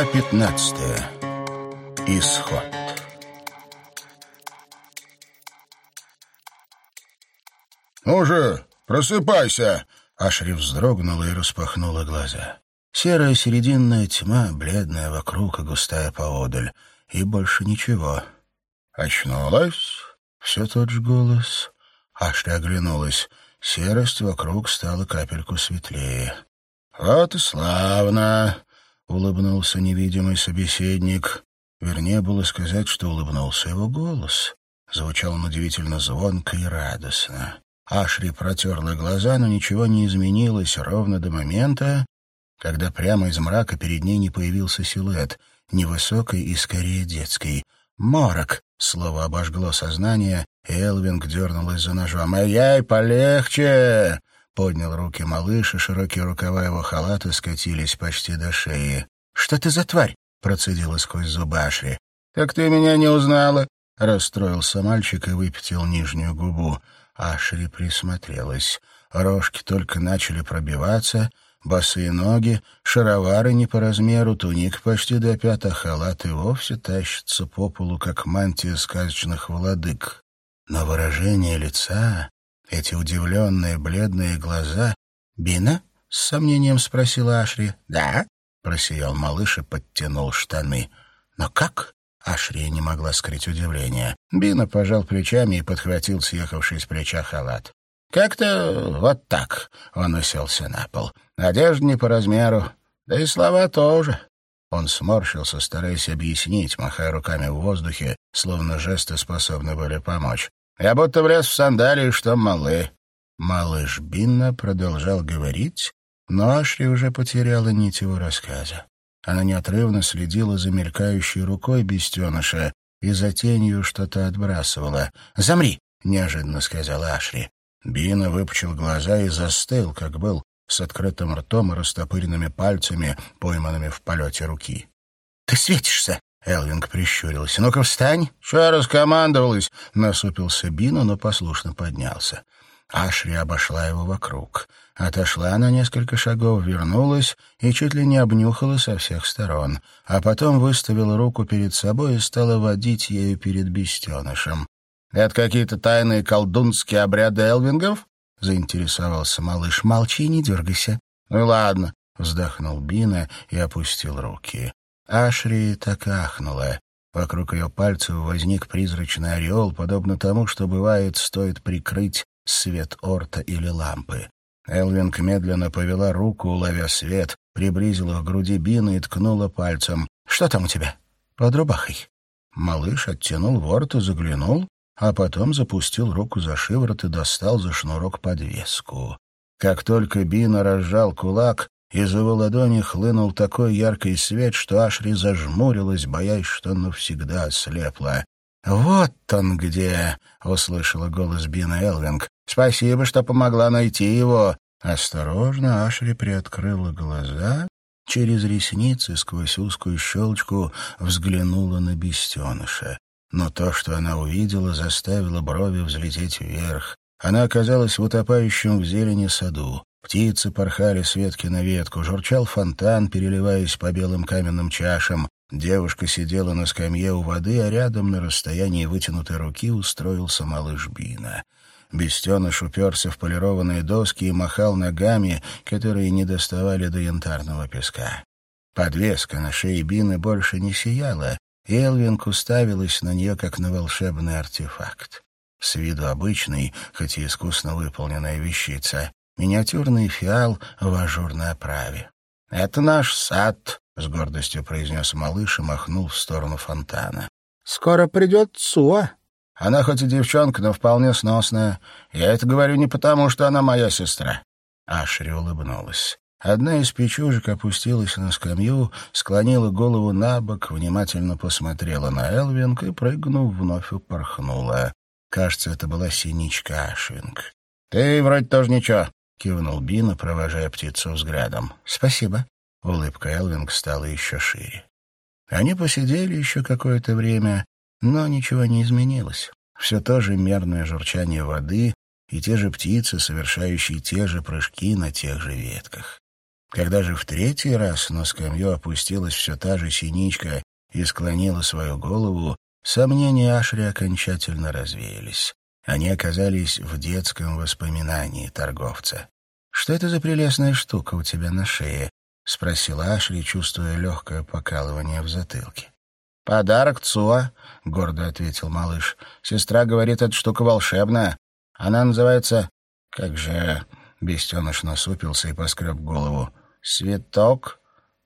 Глава 15. Исход. «Ну же, просыпайся!» Ашри вздрогнула и распахнула глаза. Серая серединная тьма, бледная вокруг и густая поодаль. И больше ничего. «Очнулась?» Все тот же голос. Ашри оглянулась. Серость вокруг стала капельку светлее. «Вот и славно!» — улыбнулся невидимый собеседник. Вернее было сказать, что улыбнулся его голос. Звучал он удивительно звонко и радостно. Ашри протерла глаза, но ничего не изменилось ровно до момента, когда прямо из мрака перед ней не появился силуэт, невысокий и скорее детский. «Морок!» — слово обожгло сознание, и Элвинг дернулась за ножом. «Эй, полегче!» Поднял руки малыш, и широкие рукава его халата скатились почти до шеи. «Что ты за тварь?» — процедила сквозь зубы Ашри. «Так ты меня не узнала?» — расстроился мальчик и выпятил нижнюю губу. Ашри присмотрелась. Рожки только начали пробиваться, босые ноги, шаровары не по размеру, туник почти до пят, а халат и вовсе тащится по полу, как мантия сказочных владык. Но выражение лица, эти удивленные бледные глаза... «Бина?» — с сомнением спросила Ашри. «Да?» — просиял малыш и подтянул штаны. «Но как?» Ашри не могла скрыть удивление. Бина пожал плечами и подхватил съехавший с плеча халат. «Как-то вот так», — он уселся на пол. «Одежда не по размеру, да и слова тоже». Он сморщился, стараясь объяснить, махая руками в воздухе, словно жесты способны были помочь. «Я будто влез в сандалии, что малы». Малыш Бинна продолжал говорить, но Ашри уже потеряла нить его рассказа. Она неотрывно следила за мелькающей рукой бестеныша и за тенью что-то отбрасывала. «Замри!» — неожиданно сказала Ашри. Бина выпучил глаза и застыл, как был, с открытым ртом и растопыренными пальцами, пойманными в полете руки. «Ты светишься!» — Элвинг прищурился. «Ну-ка встань!» «Что раскомандовалась?» — насупился Бина, но послушно поднялся. Ашри обошла его вокруг. Отошла на несколько шагов, вернулась и чуть ли не обнюхала со всех сторон, а потом выставила руку перед собой и стала водить ею перед бестенышем. «Это какие-то тайные колдунские обряды элвингов?» — заинтересовался малыш. «Молчи, не дергайся». «Ну ладно», — вздохнул Бина и опустил руки. Ашри так ахнула. Вокруг ее пальцев возник призрачный ореол, подобно тому, что бывает, стоит прикрыть свет орта или лампы. Элвинг медленно повела руку, ловя свет, приблизила к груди Бина и ткнула пальцем. «Что там у тебя?» «Под рубахой». Малыш оттянул ворот и заглянул, а потом запустил руку за шиворот и достал за шнурок подвеску. Как только Бина разжал кулак, из его ладони хлынул такой яркий свет, что Ашри зажмурилась, боясь, что навсегда ослепла. «Вот он где!» — услышала голос Бина Элвинг. «Спасибо, что помогла найти его!» Осторожно Ашри приоткрыла глаза, через ресницы сквозь узкую щелочку взглянула на бестеныша. Но то, что она увидела, заставило брови взлететь вверх. Она оказалась в утопающем в зелени саду. Птицы порхали с ветки на ветку, журчал фонтан, переливаясь по белым каменным чашам. Девушка сидела на скамье у воды, а рядом на расстоянии вытянутой руки устроился малыш Бина. Бестеныш уперся в полированные доски и махал ногами, которые не доставали до янтарного песка. Подвеска на шее Бины больше не сияла, и Элвинг уставилась на нее, как на волшебный артефакт. С виду обычный, хоть и искусно выполненная вещица, миниатюрный фиал в ажурной оправе. «Это наш сад», — с гордостью произнес малыш и махнул в сторону фонтана. «Скоро придет Суа». «Она хоть и девчонка, но вполне сносная. Я это говорю не потому, что она моя сестра». Ашри улыбнулась. Одна из печужек опустилась на скамью, склонила голову на бок, внимательно посмотрела на Элвинг и, прыгнув, вновь упорхнула. Кажется, это была синичка Ашвинг. «Ты вроде тоже ничего», — кивнул Бина, провожая птицу взглядом. «Спасибо». Улыбка Элвинг стала еще шире. Они посидели еще какое-то время, но ничего не изменилось. Все то же мерное журчание воды и те же птицы, совершающие те же прыжки на тех же ветках. Когда же в третий раз на скамью опустилась все та же синичка и склонила свою голову, сомнения Ашри окончательно развеялись. Они оказались в детском воспоминании торговца. «Что это за прелестная штука у тебя на шее?» — спросила Ашри, чувствуя легкое покалывание в затылке. «Подарок Цуа», — гордо ответил малыш. «Сестра говорит, эта штука волшебная. Она называется...» «Как же...» — бестеныш насупился и поскреб голову. «Светок?»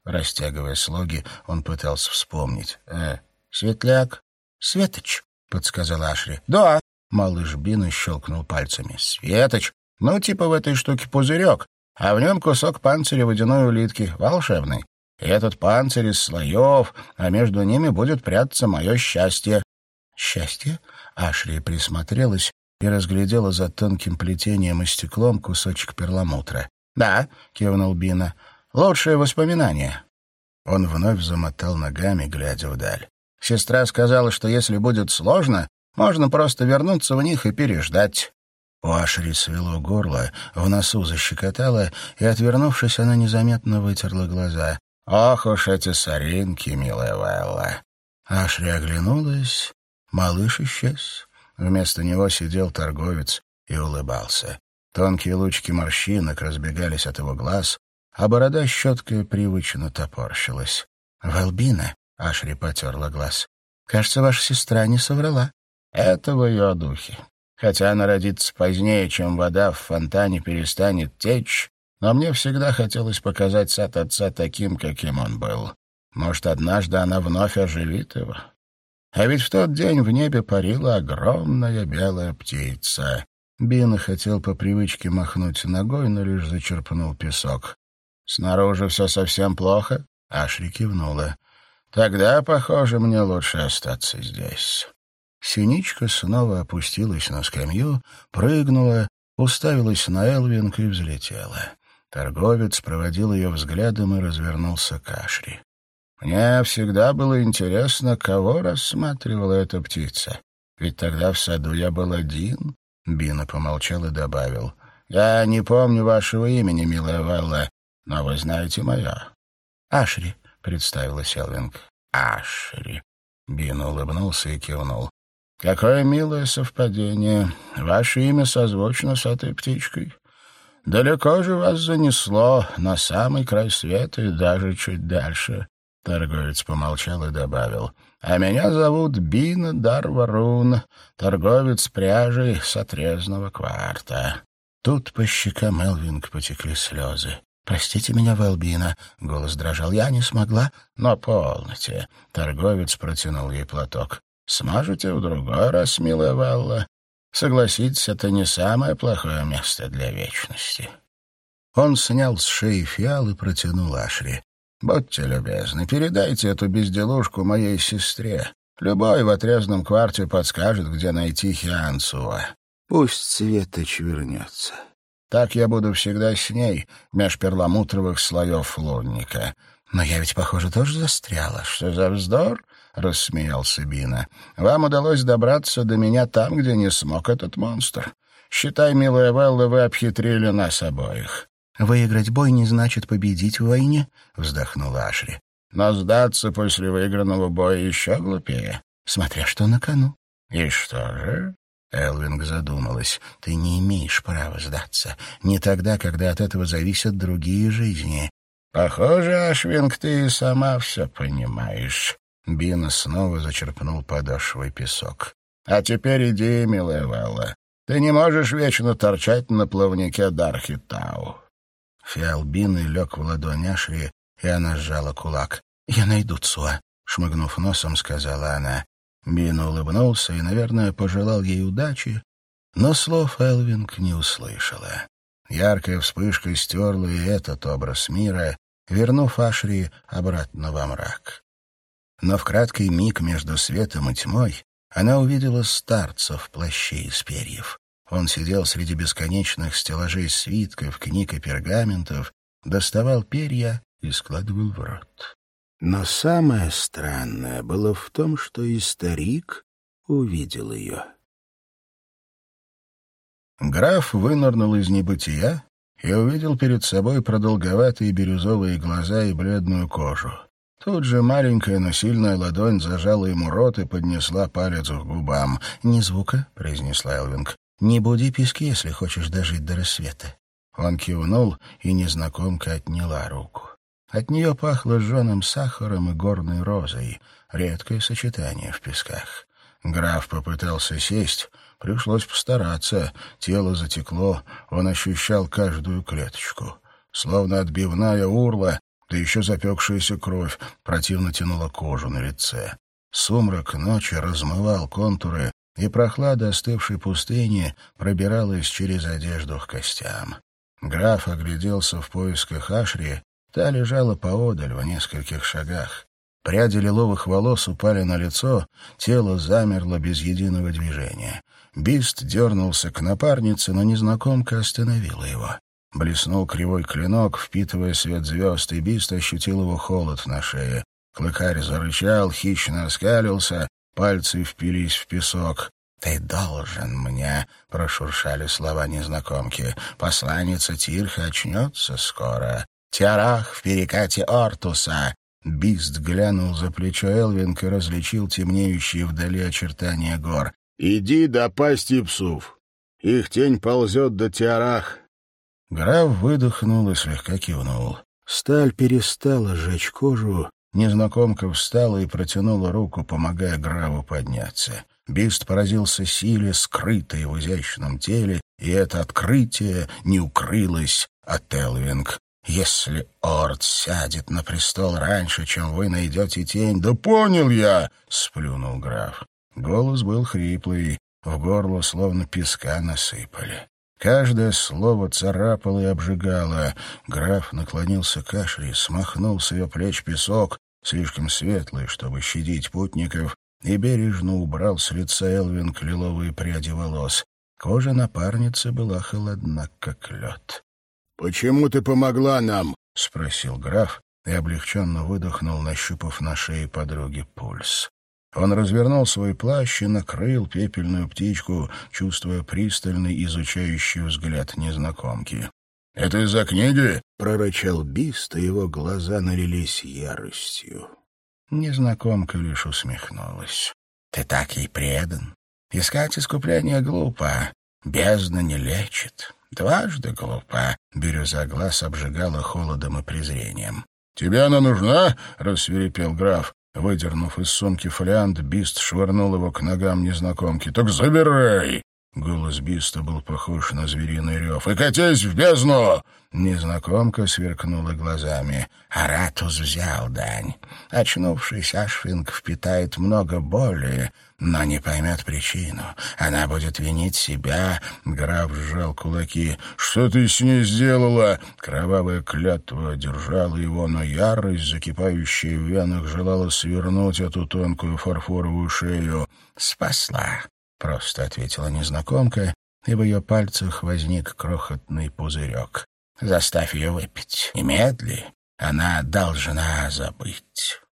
Растягивая слоги, он пытался вспомнить. «Э, светляк?» «Светоч», — подсказала Ашри. «Да». Малыш Бина щелкнул пальцами. «Светоч? Ну, типа в этой штуке пузырек, а в нем кусок панциря водяной улитки, волшебный. И этот панцирь из слоев, а между ними будет прятаться мое счастье». «Счастье?» Ашри присмотрелась и разглядела за тонким плетением и стеклом кусочек перламутра. «Да», — кивнул Бина, — «лучшее воспоминание». Он вновь замотал ногами, глядя вдаль. Сестра сказала, что если будет сложно, можно просто вернуться в них и переждать. У Ашери свело горло, в носу защекотало, и, отвернувшись, она незаметно вытерла глаза. «Ох уж эти соринки, милая Вайла!» Ашри оглянулась, малыш исчез. Вместо него сидел торговец и улыбался. Тонкие лучки морщинок разбегались от его глаз, а борода щеткой привычно топорщилась. «Валбина», — Ашри потерла глаз, — «кажется, ваша сестра не соврала». «Это в ее духе. Хотя она родится позднее, чем вода в фонтане перестанет течь, но мне всегда хотелось показать сад отца таким, каким он был. Может, однажды она вновь оживит его. А ведь в тот день в небе парила огромная белая птица. Бина хотел по привычке махнуть ногой, но лишь зачерпнул песок. «Снаружи все совсем плохо?» Ашри кивнула. «Тогда, похоже, мне лучше остаться здесь». Синичка снова опустилась на скамью, прыгнула, уставилась на Элвинг и взлетела. Торговец проводил ее взглядом и развернулся к Ашри. «Мне всегда было интересно, кого рассматривала эта птица. Ведь тогда в саду я был один, Бина помолчал и добавил. «Я не помню вашего имени, милая Валла, но вы знаете мое». «Ашри», — представилась Элвинг. «Ашри». Бина улыбнулся и кивнул. «Какое милое совпадение. Ваше имя созвучно с этой птичкой. Далеко же вас занесло, на самый край света и даже чуть дальше». Торговец помолчал и добавил. А меня зовут Бина Дарварун, торговец пряжей с отрезанного кварта». Тут по щекам Элвинг потекли слезы. «Простите меня, Велбина», — голос дрожал, — «я не смогла». «Но полноте», — торговец протянул ей платок. «Смажете в другой раз, милая Валла. Согласитесь, это не самое плохое место для вечности». Он снял с шеи фиал и протянул Ашри. Будьте любезны, передайте эту безделушку моей сестре. Любой в отрезанном кварте подскажет, где найти Хианцуа. Пусть Светоч вернется. Так я буду всегда с ней, меж перламутровых слоев лунника. Но я ведь, похоже, тоже застряла. Что за вздор? — рассмеялся Бина. «Вам удалось добраться до меня там, где не смог этот монстр. Считай, милая Велла, вы обхитрили нас обоих. «Выиграть бой не значит победить в войне», — вздохнула Ашри. «Но сдаться после выигранного боя еще глупее, смотря что на кону». «И что же?» Элвинг задумалась. «Ты не имеешь права сдаться. Не тогда, когда от этого зависят другие жизни». «Похоже, Ашвинг, ты сама все понимаешь». Бина снова зачерпнул подошвой песок. «А теперь иди, милая Валла. Ты не можешь вечно торчать на плавнике Дархитау. Фиал Бины лег в ладонь Ашри, и она сжала кулак. «Я найду Цуа», — шмыгнув носом, сказала она. Бина улыбнулся и, наверное, пожелал ей удачи, но слов Элвинг не услышала. Яркая вспышка стерла и этот образ мира, вернув Ашри обратно во мрак. Но в краткий миг между светом и тьмой она увидела старца в плаще из перьев. Он сидел среди бесконечных стеллажей свитков, книг и пергаментов, доставал перья и складывал в рот. Но самое странное было в том, что и старик увидел ее. Граф вынырнул из небытия и увидел перед собой продолговатые бирюзовые глаза и бледную кожу. Тут же маленькая, но сильная ладонь зажала ему рот и поднесла палец к губам. «Ни звука», — произнесла Элвинг. «Не буди пески, если хочешь дожить до рассвета». Он кивнул, и незнакомка отняла руку. От нее пахло жженым сахаром и горной розой. Редкое сочетание в песках. Граф попытался сесть, пришлось постараться. Тело затекло, он ощущал каждую клеточку. Словно отбивная урла, да еще запекшаяся кровь противно тянула кожу на лице. Сумрак ночи размывал контуры, и прохлада остывшей пустыни пробиралась через одежду к костям. Граф огляделся в поисках Ашри, та лежала поодаль в нескольких шагах. Пряди лиловых волос упали на лицо, тело замерло без единого движения. Бист дернулся к напарнице, но незнакомка остановила его. Блеснул кривой клинок, впитывая свет звезд, и Бист ощутил его холод на шее. Клыкарь зарычал, хищно оскалился, пальцы впились в песок. «Ты должен мне», — прошуршали слова незнакомки. «Посланница Тирха очнется скоро. Тиарах в перекате Ортуса. Бист глянул за плечо Элвинг и различил темнеющие вдали очертания гор. «Иди до пасти псов. Их тень ползет до Тиарах». Граф выдохнул и слегка кивнул. Сталь перестала жечь кожу. Незнакомка встала и протянула руку, помогая Граву подняться. Бист поразился силе, скрытой в изящном теле, и это открытие не укрылось от Элвинг. Если Орд сядет на престол раньше, чем вы найдете тень... — Да понял я! — сплюнул граф. Голос был хриплый, в горло словно песка насыпали. Каждое слово царапало и обжигало. Граф наклонился к Ашри, смахнул с ее плеч песок, слишком светлый, чтобы щадить путников, и бережно убрал с лица Элвин лиловые пряди волос. Кожа напарницы была холодна, как лед. «Почему ты помогла нам?» — спросил граф и облегченно выдохнул, нащупав на шее подруги пульс. Он развернул свой плащ и накрыл пепельную птичку, чувствуя пристальный изучающий взгляд незнакомки. «Это из-за книги?» — прорычал Бист, и его глаза налились яростью. Незнакомка лишь усмехнулась. «Ты так ей предан. Искать искупление глупо. Бездна не лечит. Дважды глупа. Бирюза глаз обжигала холодом и презрением. «Тебе она нужна?» — рассверепел граф. Выдернув из сумки фолиант, Бист швырнул его к ногам незнакомки. «Так забирай!» Голос Биста был похож на звериный рев. «И катись в бездну!» Незнакомка сверкнула глазами. Аратус взял дань. Очнувшись, Ашфинг впитает много боли, но не поймет причину. Она будет винить себя. Граф сжал кулаки. «Что ты с ней сделала?» Кровавая клятва держала его, но ярость, закипающая в венах, желала свернуть эту тонкую фарфоровую шею. «Спасла», — просто ответила незнакомка, и в ее пальцах возник крохотный пузырек. «Заставь ее выпить. Немедли. Она должна забыть».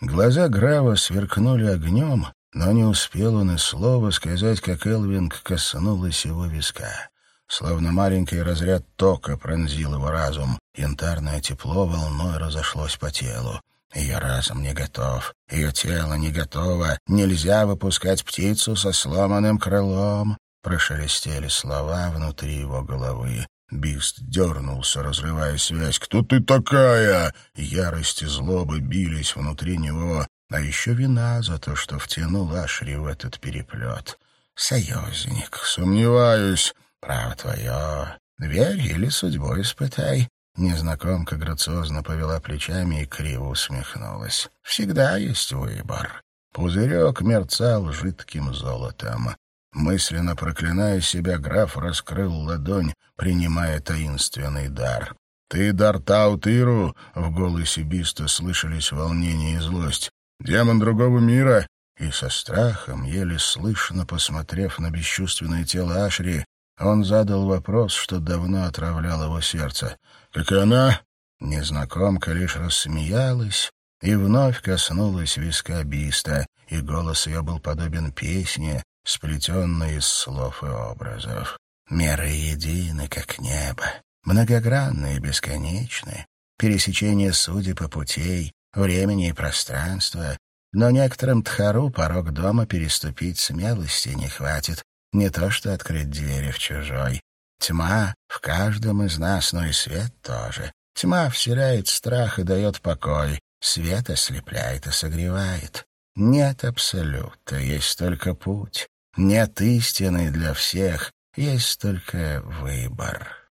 Глаза Грава сверкнули огнем, но не успел он и слова сказать, как Элвинг коснулась его виска. Словно маленький разряд тока пронзил его разум. Янтарное тепло волной разошлось по телу. Ее разум не готов, ее тело не готово. Нельзя выпускать птицу со сломанным крылом. Прошелестели слова внутри его головы. Бист дернулся, разрывая связь. «Кто ты такая?» Ярость и злоба бились внутри него, а еще вина за то, что втянул Ашри в этот переплет. «Союзник, сомневаюсь. Право твое. Верь или судьбой испытай. Незнакомка грациозно повела плечами и криво усмехнулась. «Всегда есть выбор». Пузырек мерцал жидким золотом. Мысленно проклиная себя, граф раскрыл ладонь, принимая таинственный дар. «Ты дар Таутиру!» — в голосе Биста слышались волнение и злость. «Демон другого мира!» И со страхом, еле слышно посмотрев на бесчувственное тело Ашри, он задал вопрос, что давно отравлял его сердце. «Как и она?» Незнакомка лишь рассмеялась и вновь коснулась виска Биста, и голос ее был подобен песне, сплетенной из слов и образов. «Меры едины, как небо. многогранны и бесконечны, пересечение судеб и путей, времени и пространства, но некоторым тхару порог дома переступить смелости не хватит, не то что открыть двери в чужой. Тьма в каждом из нас, но и свет тоже. Тьма вселяет страх и дает покой, свет ослепляет и согревает. Нет абсолюта, есть только путь. Нет истины для всех, есть только выбор.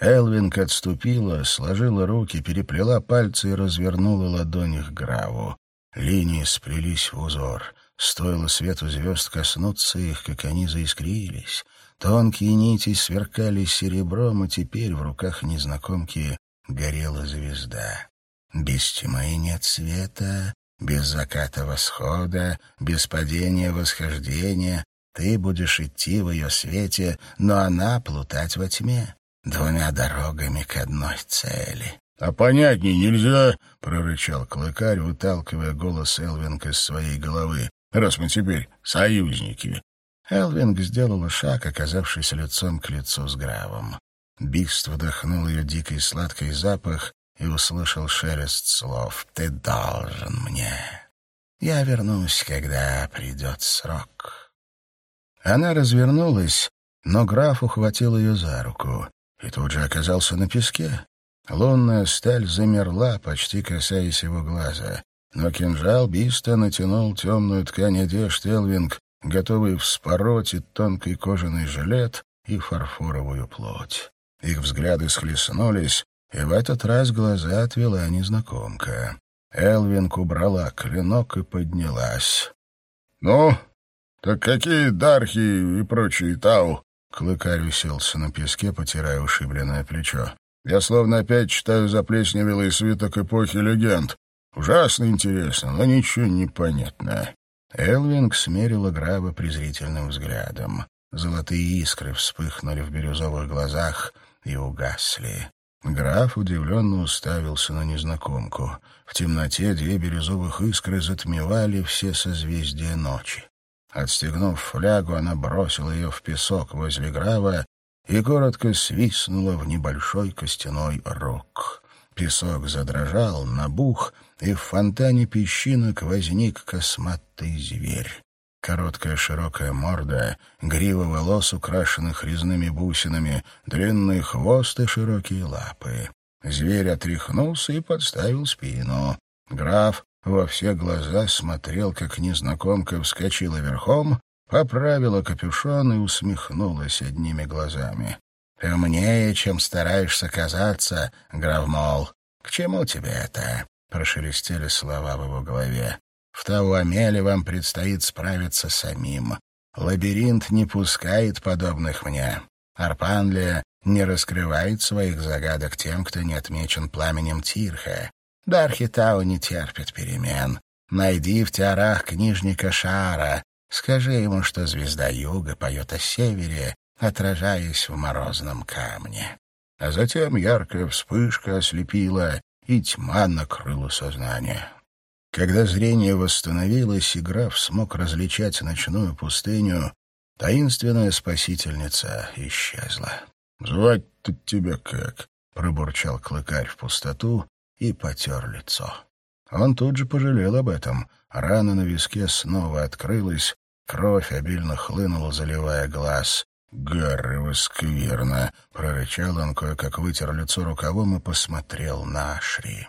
Элвинг отступила, сложила руки, переплела пальцы и развернула ладони к Граву. Линии сплелись в узор. Стоило свету звезд коснуться их, как они заискрились. Тонкие нити сверкали серебром, и теперь в руках незнакомки горела звезда. Без тьмы нет света, без заката восхода, без падения восхождения. Ты будешь идти в ее свете, но она плутать во тьме, двумя дорогами к одной цели. «А понятней нельзя!» — прорычал клыкарь, выталкивая голос Элвинг из своей головы. «Раз мы теперь союзники!» Элвинг сделала шаг, оказавшись лицом к лицу с Гравом. Бист вдохнул ее дикий сладкий запах и услышал шелест слов. «Ты должен мне. Я вернусь, когда придет срок». Она развернулась, но граф ухватил ее за руку и тут же оказался на песке. Лунная сталь замерла, почти касаясь его глаза. Но кинжал Биста натянул темную ткань одежд Элвинг, готовый вспороть и тонкий кожаный жилет, и фарфоровую плоть. Их взгляды схлестнулись, и в этот раз глаза отвела незнакомка. Элвинг убрала клинок и поднялась. — Ну, так какие дархи и прочие тау? Клыкарь уселся на песке, потирая ушибленное плечо. Я словно опять читаю заплесневелый свиток эпохи легенд. Ужасно интересно, но ничего не понятно. Элвинг смерила Граба презрительным взглядом. Золотые искры вспыхнули в бирюзовых глазах и угасли. Граф удивленно уставился на незнакомку. В темноте две бирюзовых искры затмевали все созвездия ночи. Отстегнув флягу, она бросила ее в песок возле Грава и коротко свистнула в небольшой костяной рог. Песок задрожал, набух, и в фонтане песчинок возник косматый зверь. Короткая широкая морда, грива волос, украшенных резными бусинами, длинный хвост и широкие лапы. Зверь отряхнулся и подставил спину. Граф во все глаза смотрел, как незнакомка вскочила верхом, поправила капюшон и усмехнулась одними глазами. «Ты умнее, чем стараешься казаться, Гравмол. К чему тебе это?» — прошелестели слова в его голове. «В Тауамеле вам предстоит справиться самим. Лабиринт не пускает подобных мне. Арпанлия не раскрывает своих загадок тем, кто не отмечен пламенем Тирха. Дархитау не терпит перемен. Найди в теорах книжника Шара, Скажи ему, что звезда юга поет о севере, отражаясь в морозном камне. А затем яркая вспышка ослепила, и тьма накрыла сознание. Когда зрение восстановилось, и граф смог различать ночную пустыню, таинственная спасительница исчезла. «Звать-то тебя как?» — пробурчал клыкарь в пустоту и потер лицо. Он тут же пожалел об этом. Рана на виске снова открылась, Кровь обильно хлынула, заливая глаз. «Гарри, скверно!» — прорычал он, кое-как вытер лицо рукавом и посмотрел на Ашри.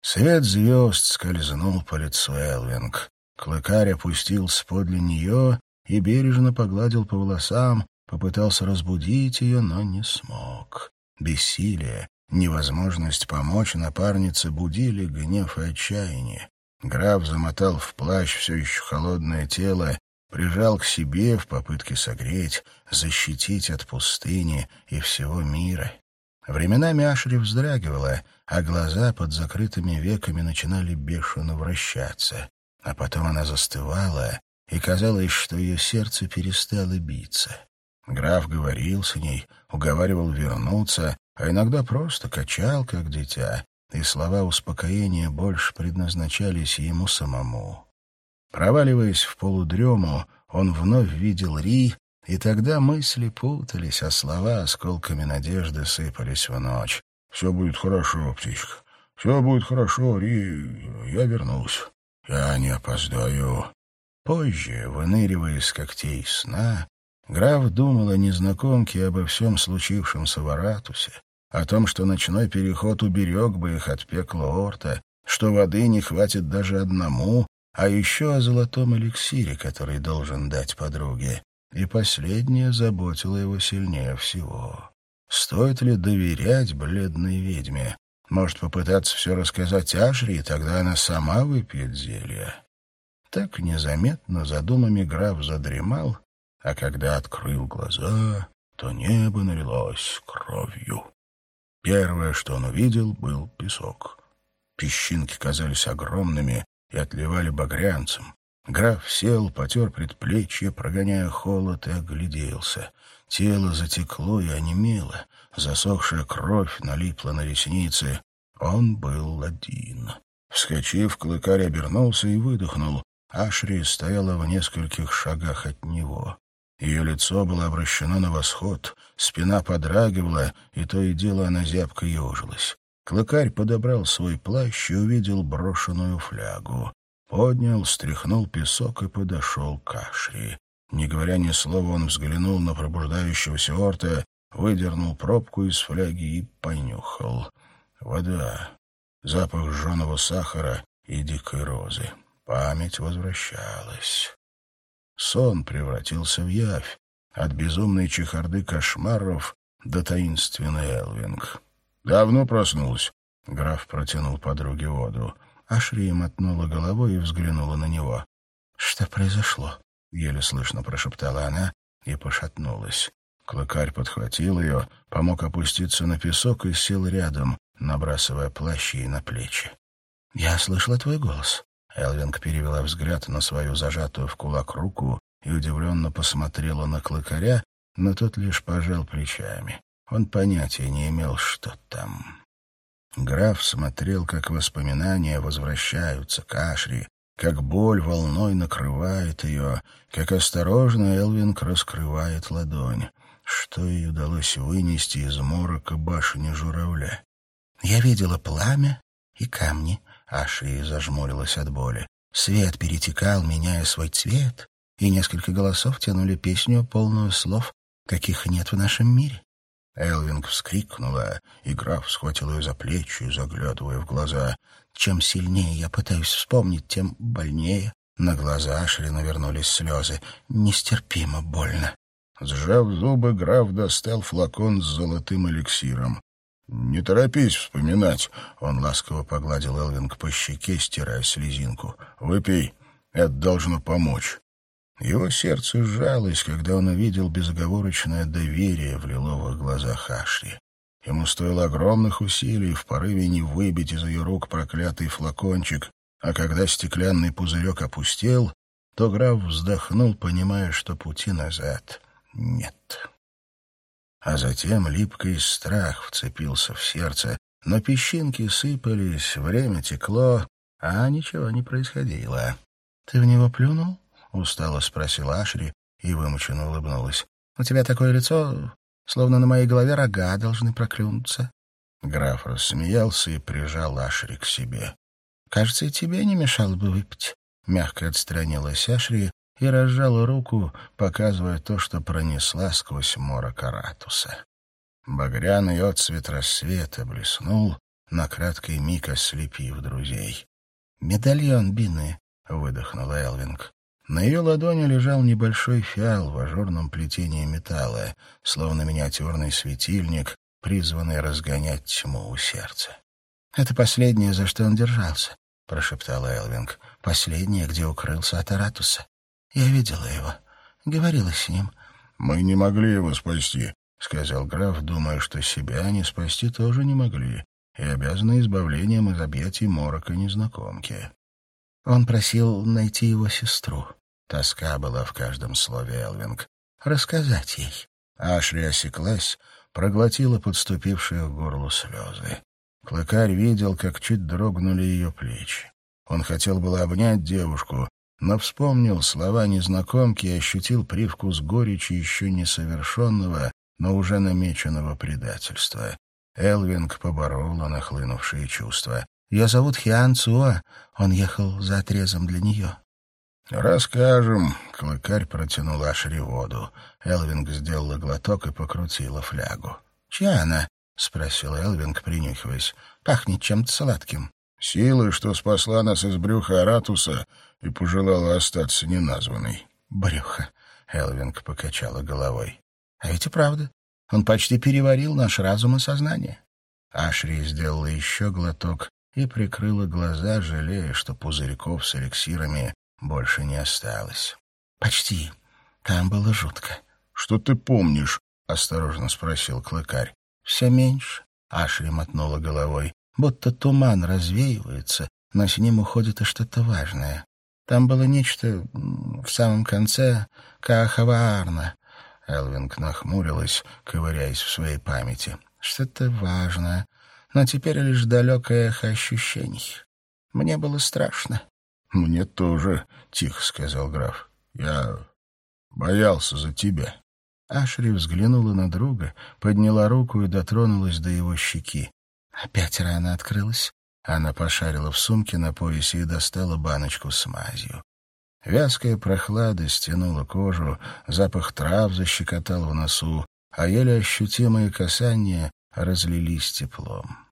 Свет звезд скользнул по лицу Элвинг. Клыкарь опустился подле нее и бережно погладил по волосам, попытался разбудить ее, но не смог. Бессилие, невозможность помочь напарнице будили гнев и отчаяние. Граф замотал в плащ все еще холодное тело прижал к себе в попытке согреть, защитить от пустыни и всего мира. Временами Ашри вздрагивала, а глаза под закрытыми веками начинали бешено вращаться. А потом она застывала, и казалось, что ее сердце перестало биться. Граф говорил с ней, уговаривал вернуться, а иногда просто качал, как дитя, и слова успокоения больше предназначались ему самому. Проваливаясь в полудрему, он вновь видел Ри, И тогда мысли путались, а слова осколками надежды сыпались в ночь. «Все будет хорошо, птичка. Все будет хорошо, Ри. Я вернусь. Я не опоздаю». Позже, выныривая из когтей сна, граф думал о незнакомке и обо всем случившемся в Аратусе, о том, что ночной переход уберег бы их от пекла Орта, что воды не хватит даже одному, а еще о золотом эликсире, который должен дать подруге. И последнее заботило его сильнее всего. Стоит ли доверять бледной ведьме? Может, попытаться все рассказать Ашри, и тогда она сама выпьет зелье? Так незаметно за думами граф задремал, а когда открыл глаза, то небо налилось кровью. Первое, что он увидел, был песок. Песчинки казались огромными и отливали багрянцем. Граф сел, потер предплечье, прогоняя холод, и огляделся. Тело затекло и онемело, засохшая кровь налипла на ресницы. Он был один. Вскочив, клыкарь обернулся и выдохнул. Ашри стояла в нескольких шагах от него. Ее лицо было обращено на восход, спина подрагивала, и то и дело она зябко ежилась. Клыкарь подобрал свой плащ и увидел брошенную флягу. Поднял, стряхнул песок и подошел к Ашри. Не говоря ни слова, он взглянул на пробуждающегося орта, выдернул пробку из фляги и понюхал. Вода, запах жженого сахара и дикой розы. Память возвращалась. Сон превратился в явь. От безумной чехарды кошмаров до таинственный Элвинг. «Давно проснулась?» Граф протянул подруге воду. Ашри мотнула головой и взглянула на него. «Что произошло?» — еле слышно прошептала она и пошатнулась. Клыкарь подхватил ее, помог опуститься на песок и сел рядом, набрасывая плащи на плечи. «Я слышала твой голос. Элвинг перевела взгляд на свою зажатую в кулак руку и удивленно посмотрела на клыкаря, но тот лишь пожал плечами. Он понятия не имел, что там. Граф смотрел, как воспоминания возвращаются к Ашри, как боль волной накрывает ее, как осторожно Элвинг раскрывает ладонь. Что ей удалось вынести из морока башни журавля? Я видела пламя и камни, Аши зажмурилась от боли. Свет перетекал, меняя свой цвет, и несколько голосов тянули песню, полную слов, каких нет в нашем мире. Элвинг вскрикнула, и граф схватил ее за плечи, заглядывая в глаза. Чем сильнее я пытаюсь вспомнить, тем больнее. На глаза Ашри навернулись слезы. Нестерпимо больно. Сжав зубы, граф достал флакон с золотым эликсиром. «Не торопись вспоминать», — он ласково погладил Элвинг по щеке, стирая слезинку. «Выпей, это должно помочь». Его сердце сжалось, когда он увидел безоговорочное доверие в лиловых глазах Ашли. Ему стоило огромных усилий в порыве не выбить из ее рук проклятый флакончик, а когда стеклянный пузырек опустел, то граф вздохнул, понимая, что пути назад нет а затем липкий страх вцепился в сердце, но песчинки сыпались, время текло, а ничего не происходило. — Ты в него плюнул? — устало спросила Ашри и вымученно улыбнулась. — У тебя такое лицо, словно на моей голове рога должны проклюнуться. Граф рассмеялся и прижал Ашри к себе. — Кажется, и тебе не мешало бы выпить. Мягко отстранилась Ашри и разжала руку, показывая то, что пронесла сквозь морок Аратуса. Багряный отцвет рассвета блеснул, на краткий миг ослепив друзей. «Медальон Бины», — выдохнула Элвинг. На ее ладони лежал небольшой фиал в ажурном плетении металла, словно миниатюрный светильник, призванный разгонять тьму у сердца. «Это последнее, за что он держался», — прошептала Элвинг. «Последнее, где укрылся от Аратуса. Я видела его, говорила с ним. — Мы не могли его спасти, — сказал граф, думая, что себя они спасти тоже не могли и обязаны избавлением из объятий морока незнакомки. Он просил найти его сестру. Тоска была в каждом слове Элвинг. Рассказать ей. Ашри осеклась, проглотила подступившие к горлу слезы. Клыкарь видел, как чуть дрогнули ее плечи. Он хотел было обнять девушку, но вспомнил слова незнакомки и ощутил привкус горечи еще несовершенного, но уже намеченного предательства. Элвинг поборола нахлынувшие чувства. «Ее зовут Хиан Цуа. Он ехал за отрезом для нее». «Расскажем». Клыкарь протянул Ашри воду. Элвинг сделала глоток и покрутила флягу. «Чья она?» — спросил Элвинг, принюхиваясь. «Пахнет чем-то сладким». «Силы, что спасла нас из брюха Аратуса и пожелала остаться неназванной». «Брюхо», — Элвинг покачала головой. «А ведь и правда. Он почти переварил наш разум и сознание». Ашри сделала еще глоток и прикрыла глаза, жалея, что пузырьков с эликсирами больше не осталось. «Почти. Там было жутко». «Что ты помнишь?» — осторожно спросил клыкарь. «Все меньше», — Ашри мотнула головой, будто туман развеивается, но с ним уходит и что-то важное. Там было нечто в самом конце Каахаваарна. Элвинг нахмурилась, ковыряясь в своей памяти. Что-то важное, но теперь лишь далекое эхо ощущений. Мне было страшно. «Мне тоже», — тихо сказал граф. «Я боялся за тебя». Ашри взглянула на друга, подняла руку и дотронулась до его щеки. Опять рана открылась. Она пошарила в сумке на поясе и достала баночку с мазью. Вязкая прохлада стянула кожу, запах трав защекотал в носу, а еле ощутимые касания разлились теплом. —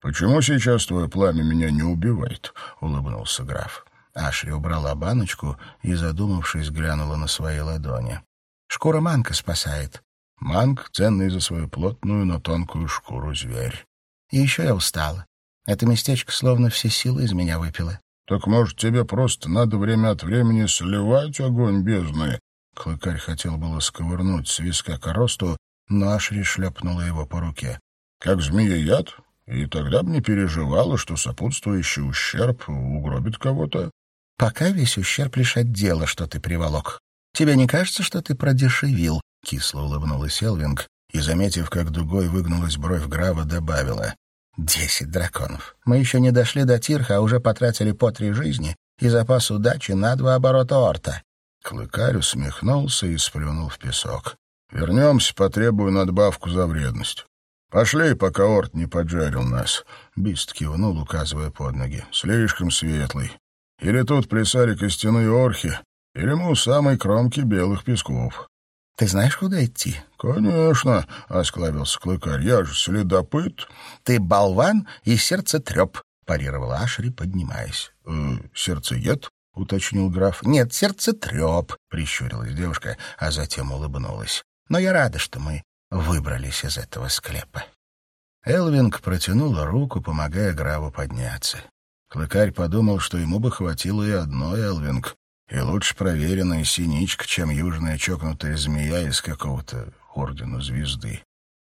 Почему сейчас твое пламя меня не убивает? — улыбнулся граф. Ашри убрала баночку и, задумавшись, глянула на свои ладони. Шкура манка спасает. Манг — ценный за свою плотную, но тонкую шкуру зверь. И еще я устала. Это местечко словно все силы из меня выпило. Так, может, тебе просто надо время от времени сливать огонь бездны? Клыкарь хотел было сковырнуть с виска коросту, но Ашри шлепнула его по руке. Как змея-яд? И тогда бы не переживала, что сопутствующий ущерб угробит кого-то. Пока весь ущерб лишь от дела, что ты приволок. Тебе не кажется, что ты продешевил?» — кисло улыбнулась Элвинг и, заметив, как дугой выгнулась бровь Грава, добавила. «Десять драконов. Мы еще не дошли до Тирха, а уже потратили по три жизни и запас удачи на два оборота орта». Клыкарь усмехнулся и сплюнул в песок. «Вернемся, потребую надбавку за вредность. Пошли, пока орт не поджарил нас». Бист кивнул, указывая под ноги. «Слишком светлый. Или тут плясали костяные орхи, или мы у самой кромки белых песков. — Ты знаешь, куда идти? — Конечно, — осклавился клыкарь. — Я же следопыт. — Ты болван и сердцетреп, — парировал Ашри, поднимаясь. «Э, — Сердцеед? — уточнил граф. — Нет, сердцетреп, — прищурилась девушка, а затем улыбнулась. — Но я рада, что мы выбрались из этого склепа. Элвинг протянула руку, помогая Граву подняться. Клыкарь подумал, что ему бы хватило и одной Элвинг, и лучше проверенная синичка, чем южная чокнутая змея из какого-то ордена звезды.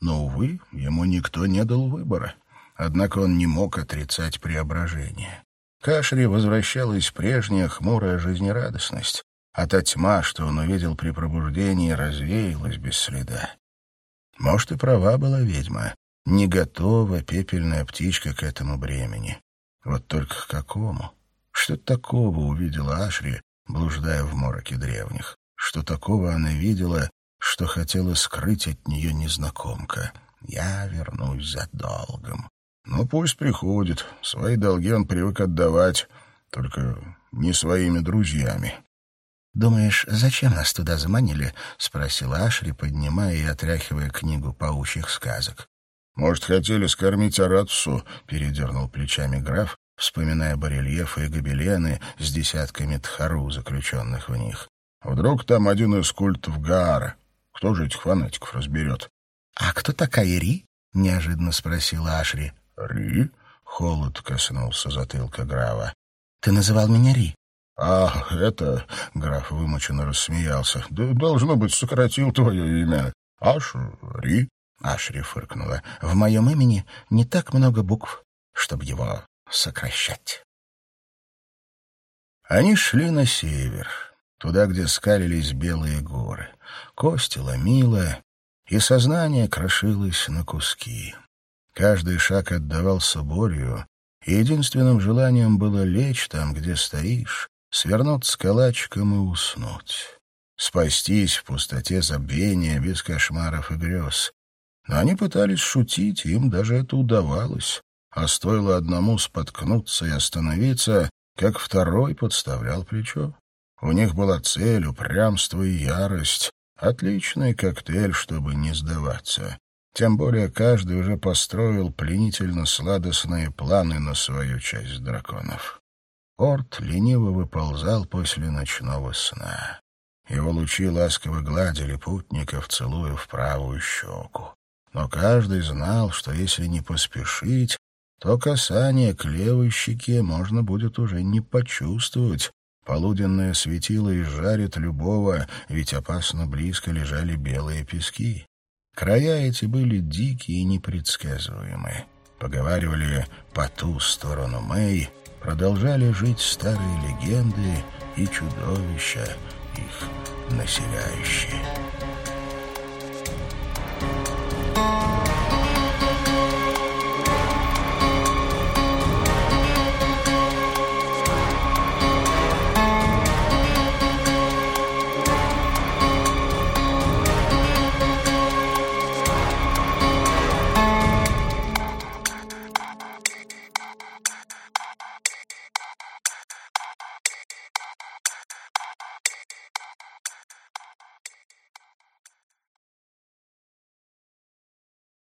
Но, увы, ему никто не дал выбора. Однако он не мог отрицать преображение. Кашри возвращалась прежняя хмурая жизнерадостность, а та тьма, что он увидел при пробуждении, развеялась без следа. Может, и права была ведьма. Не готова пепельная птичка к этому бремени. Вот только к какому? Что такого увидела Ашри, блуждая в мороке древних. Что такого она видела, что хотела скрыть от нее незнакомка. Я вернусь за долгом. Ну, пусть приходит. Свои долги он привык отдавать, только не своими друзьями. «Думаешь, зачем нас туда заманили?» — спросила Ашри, поднимая и отряхивая книгу паучьих сказок. «Может, хотели скормить Аратусу?» — передернул плечами граф, вспоминая барельефы и гобелены с десятками тхару, заключенных в них. Вдруг там один из культов Гаара. Кто же этих фанатиков разберет? — А кто такая Ри? — неожиданно спросила Ашри. — Ри? — холод коснулся затылка Грава. — Ты называл меня Ри. — А, это... — граф вымученно рассмеялся. — Да, должно быть, сократил твое имя. Аш Ри? — Ашри фыркнула. — В моем имени не так много букв, чтобы его сокращать. Они шли на север, туда, где скалились белые горы. Кости ломило, и сознание крошилось на куски. Каждый шаг отдавался болью, и единственным желанием было лечь там, где стоишь, свернуться калачиком и уснуть. Спастись в пустоте забвения без кошмаров и грез. Но они пытались шутить, им даже это удавалось. А стоило одному споткнуться и остановиться, как второй подставлял плечо. У них была цель, упрямство и ярость. Отличный коктейль, чтобы не сдаваться. Тем более каждый уже построил пленительно-сладостные планы на свою часть драконов. Орт лениво выползал после ночного сна. Его лучи ласково гладили путников, целуя в правую щеку. Но каждый знал, что если не поспешить, то касание к левой щеке можно будет уже не почувствовать. Полуденное светило изжарит любого, ведь опасно близко лежали белые пески. Края эти были дикие и непредсказуемые. Поговаривали по ту сторону Мэй, продолжали жить старые легенды и чудовища, их населяющие.